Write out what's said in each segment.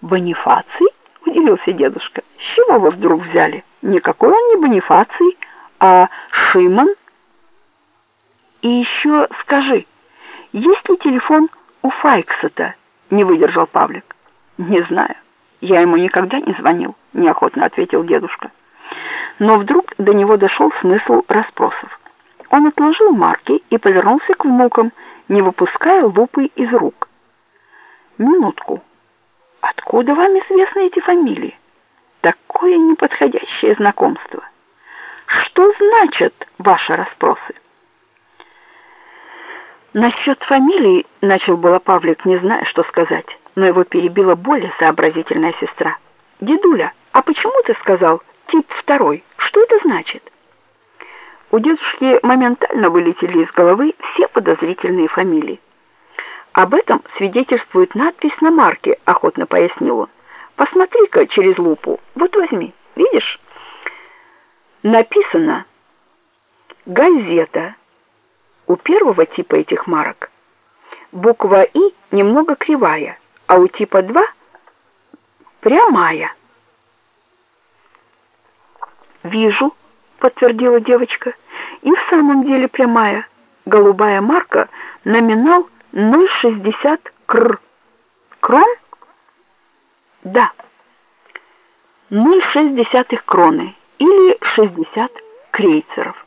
Бонифаций? Удивился дедушка. С чего вы вдруг взяли? Никакой он не Бонифаций, а Шимон. И еще скажи, есть ли телефон у Файкса-то? Не выдержал Павлик. Не знаю. Я ему никогда не звонил, неохотно ответил дедушка. Но вдруг до него дошел смысл расспросов. Он отложил марки и повернулся к внукам, не выпуская лупы из рук. Минутку. Откуда вам известны эти фамилии? Такое неподходящее знакомство. Что значат ваши расспросы? Насчет фамилии начал было Павлик, не зная, что сказать, но его перебила более сообразительная сестра. Дедуля, а почему ты сказал тип второй? Что это значит? У дедушки моментально вылетели из головы все подозрительные фамилии. Об этом свидетельствует надпись на марке, охотно пояснил он. Посмотри-ка через лупу. Вот возьми. Видишь? Написано «Газета». У первого типа этих марок буква «И» немного кривая, а у типа 2 прямая. «Вижу», — подтвердила девочка, — «и в самом деле прямая. Голубая марка, номинал 0,60 кр. Крон? Да. 0,6 кроны или 60 крейцеров.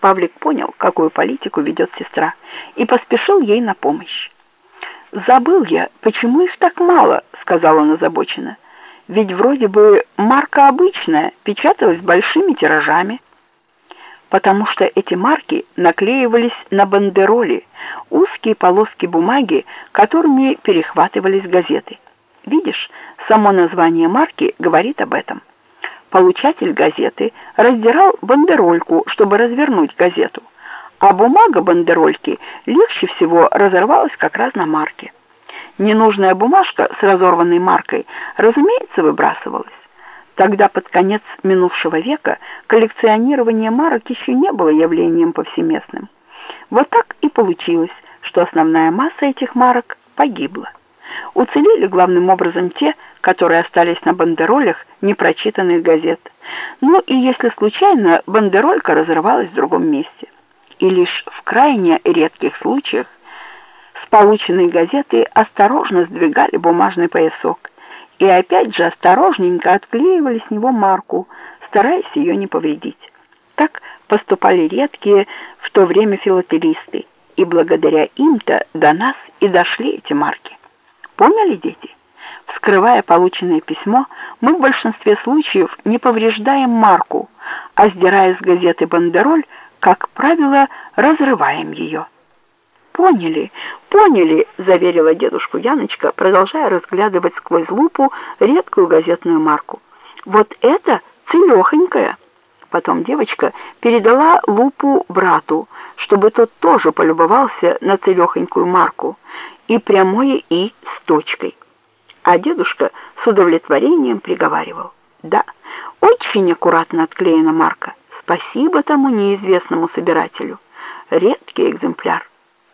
Павлик понял, какую политику ведет сестра, и поспешил ей на помощь. «Забыл я, почему их так мало?» — сказала он озабоченно. «Ведь вроде бы марка обычная, печаталась большими тиражами» потому что эти марки наклеивались на бандероли, узкие полоски бумаги, которыми перехватывались газеты. Видишь, само название марки говорит об этом. Получатель газеты раздирал бандерольку, чтобы развернуть газету, а бумага бандерольки легче всего разорвалась как раз на марке. Ненужная бумажка с разорванной маркой, разумеется, выбрасывалась. Тогда, под конец минувшего века, коллекционирование марок еще не было явлением повсеместным. Вот так и получилось, что основная масса этих марок погибла. Уцелели главным образом те, которые остались на бандеролях непрочитанных газет. Ну и если случайно бандеролька разрывалась в другом месте. И лишь в крайне редких случаях с полученной газеты осторожно сдвигали бумажный поясок и опять же осторожненько отклеивали с него марку, стараясь ее не повредить. Так поступали редкие в то время филателисты, и благодаря им-то до нас и дошли эти марки. Поняли, дети? Вскрывая полученное письмо, мы в большинстве случаев не повреждаем марку, а сдирая с газеты бандероль, как правило, разрываем ее. «Поняли, поняли», — заверила дедушку Яночка, продолжая разглядывать сквозь лупу редкую газетную марку. «Вот это целехонькая». Потом девочка передала лупу брату, чтобы тот тоже полюбовался на целехонькую марку и прямое «и» с точкой. А дедушка с удовлетворением приговаривал. «Да, очень аккуратно отклеена марка. Спасибо тому неизвестному собирателю. Редкий экземпляр».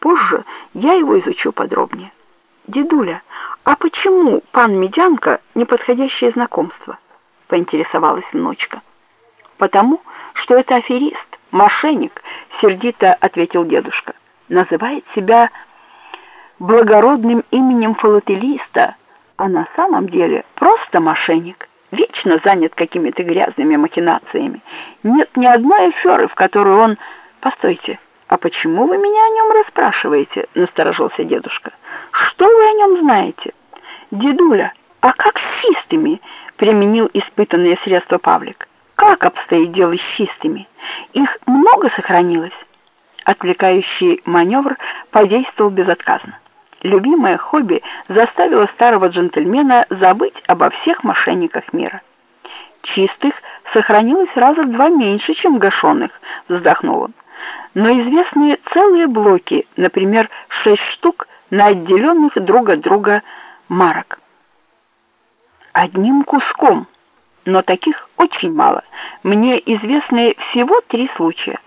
Позже я его изучу подробнее. Дедуля, а почему пан Медянка неподходящее знакомство? Поинтересовалась внучка. Потому, что это аферист, мошенник, сердито ответил дедушка. Называет себя благородным именем филателиста, а на самом деле просто мошенник. Вечно занят какими-то грязными махинациями. Нет ни одной аферы, в которую он... Постойте, «А почему вы меня о нем расспрашиваете?» — насторожился дедушка. «Что вы о нем знаете?» «Дедуля, а как с чистыми?» — применил испытанные средства Павлик. «Как обстоит дело с чистыми? Их много сохранилось?» Отвлекающий маневр подействовал безотказно. Любимое хобби заставило старого джентльмена забыть обо всех мошенниках мира. «Чистых сохранилось раза в два меньше, чем гашеных», — вздохнул он но известны целые блоки, например, шесть штук на отделенных друг от друга марок. Одним куском, но таких очень мало. Мне известны всего три случая.